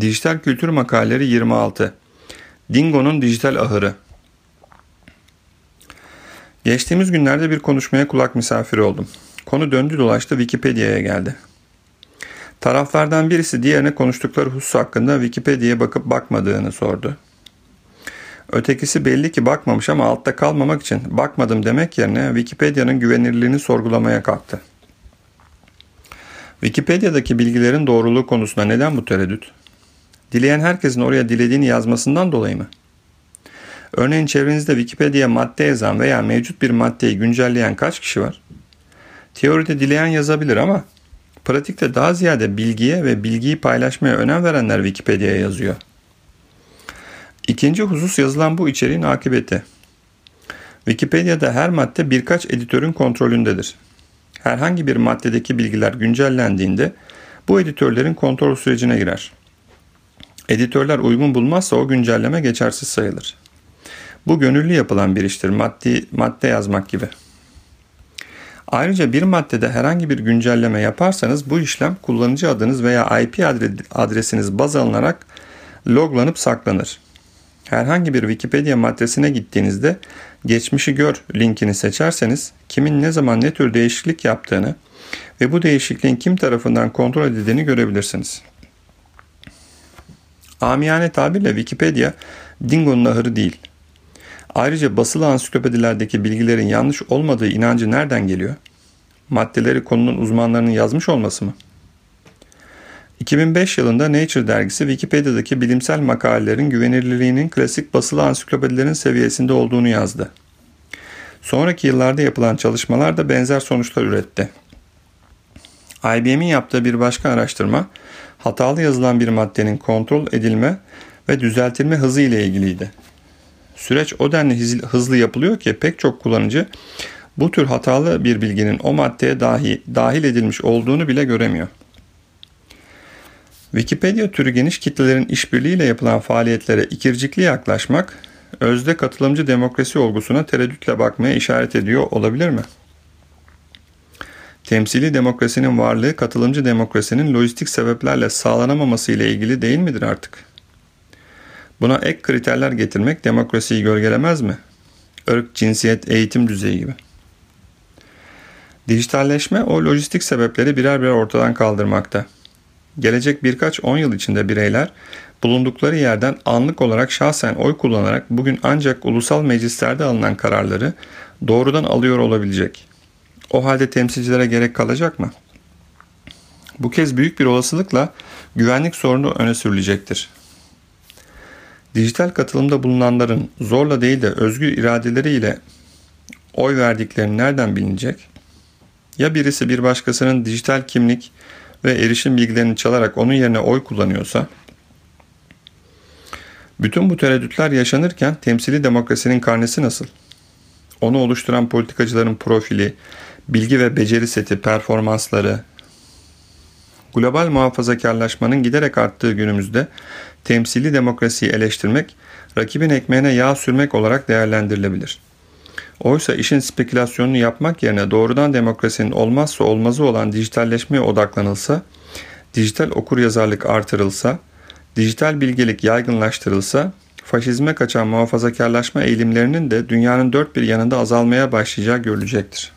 Dijital Kültür Makaleleri 26 Dingo'nun Dijital Ahırı Geçtiğimiz günlerde bir konuşmaya kulak misafiri oldum. Konu döndü dolaştı Wikipedia'ya geldi. Taraflardan birisi diğerine konuştukları husus hakkında Wikipedia'ya bakıp bakmadığını sordu. Ötekisi belli ki bakmamış ama altta kalmamak için bakmadım demek yerine Wikipedia'nın güvenilirliğini sorgulamaya kalktı. Wikipedia'daki bilgilerin doğruluğu konusunda neden bu tereddüt? Dileyen herkesin oraya dilediğini yazmasından dolayı mı? Örneğin çevrenizde Wikipedia madde yazan veya mevcut bir maddeyi güncelleyen kaç kişi var? Teoride dileyen yazabilir ama pratikte daha ziyade bilgiye ve bilgiyi paylaşmaya önem verenler Wikipedia'ya yazıyor. İkinci husus yazılan bu içeriğin akıbeti. Wikipedia'da her madde birkaç editörün kontrolündedir. Herhangi bir maddedeki bilgiler güncellendiğinde bu editörlerin kontrol sürecine girer. Editörler uygun bulmazsa o güncelleme geçersiz sayılır. Bu gönüllü yapılan bir iştir, maddi, madde yazmak gibi. Ayrıca bir maddede herhangi bir güncelleme yaparsanız bu işlem kullanıcı adınız veya IP adresiniz baz alınarak loglanıp saklanır. Herhangi bir Wikipedia maddesine gittiğinizde geçmişi gör linkini seçerseniz kimin ne zaman ne tür değişiklik yaptığını ve bu değişikliğin kim tarafından kontrol edildiğini görebilirsiniz. Amiyane tabirle Wikipedia Dingo'nun ahırı değil. Ayrıca basılı ansiklopedilerdeki bilgilerin yanlış olmadığı inancı nereden geliyor? Maddeleri konunun uzmanlarının yazmış olması mı? 2005 yılında Nature dergisi Wikipedia'daki bilimsel makalelerin güvenilirliğinin klasik basılı ansiklopedilerin seviyesinde olduğunu yazdı. Sonraki yıllarda yapılan çalışmalar da benzer sonuçlar üretti. IBM'in yaptığı bir başka araştırma, hatalı yazılan bir maddenin kontrol edilme ve düzeltilme hızı ile ilgiliydi. Süreç o denli hızlı yapılıyor ki pek çok kullanıcı bu tür hatalı bir bilginin o maddeye dahi, dahil edilmiş olduğunu bile göremiyor. Wikipedia türü geniş kitlelerin işbirliğiyle yapılan faaliyetlere ikircikli yaklaşmak, özde katılımcı demokrasi olgusuna tereddütle bakmaya işaret ediyor olabilir mi? Temsili demokrasinin varlığı katılımcı demokrasinin lojistik sebeplerle sağlanamaması ile ilgili değil midir artık? Buna ek kriterler getirmek demokrasiyi gölgelemez mi? Irk, cinsiyet, eğitim düzeyi gibi. Dijitalleşme o lojistik sebepleri birer birer ortadan kaldırmakta. Gelecek birkaç on yıl içinde bireyler bulundukları yerden anlık olarak şahsen oy kullanarak bugün ancak ulusal meclislerde alınan kararları doğrudan alıyor olabilecek. O halde temsilcilere gerek kalacak mı? Bu kez büyük bir olasılıkla güvenlik sorunu öne sürülecektir. Dijital katılımda bulunanların zorla değil de özgür iradeleriyle oy verdiklerini nereden bilinecek? Ya birisi bir başkasının dijital kimlik ve erişim bilgilerini çalarak onun yerine oy kullanıyorsa, bütün bu tereddütler yaşanırken temsili demokrasinin karnesi nasıl? Onu oluşturan politikacıların profili, bilgi ve beceri seti, performansları, global muhafazakarlaşmanın giderek arttığı günümüzde temsili demokrasiyi eleştirmek, rakibin ekmeğine yağ sürmek olarak değerlendirilebilir.'' Oysa işin spekülasyonunu yapmak yerine doğrudan demokrasinin olmazsa olmazı olan dijitalleşmeye odaklanılsa, dijital okuryazarlık artırılsa, dijital bilgelik yaygınlaştırılsa, faşizme kaçan muhafazakarlaşma eğilimlerinin de dünyanın dört bir yanında azalmaya başlayacağı görülecektir.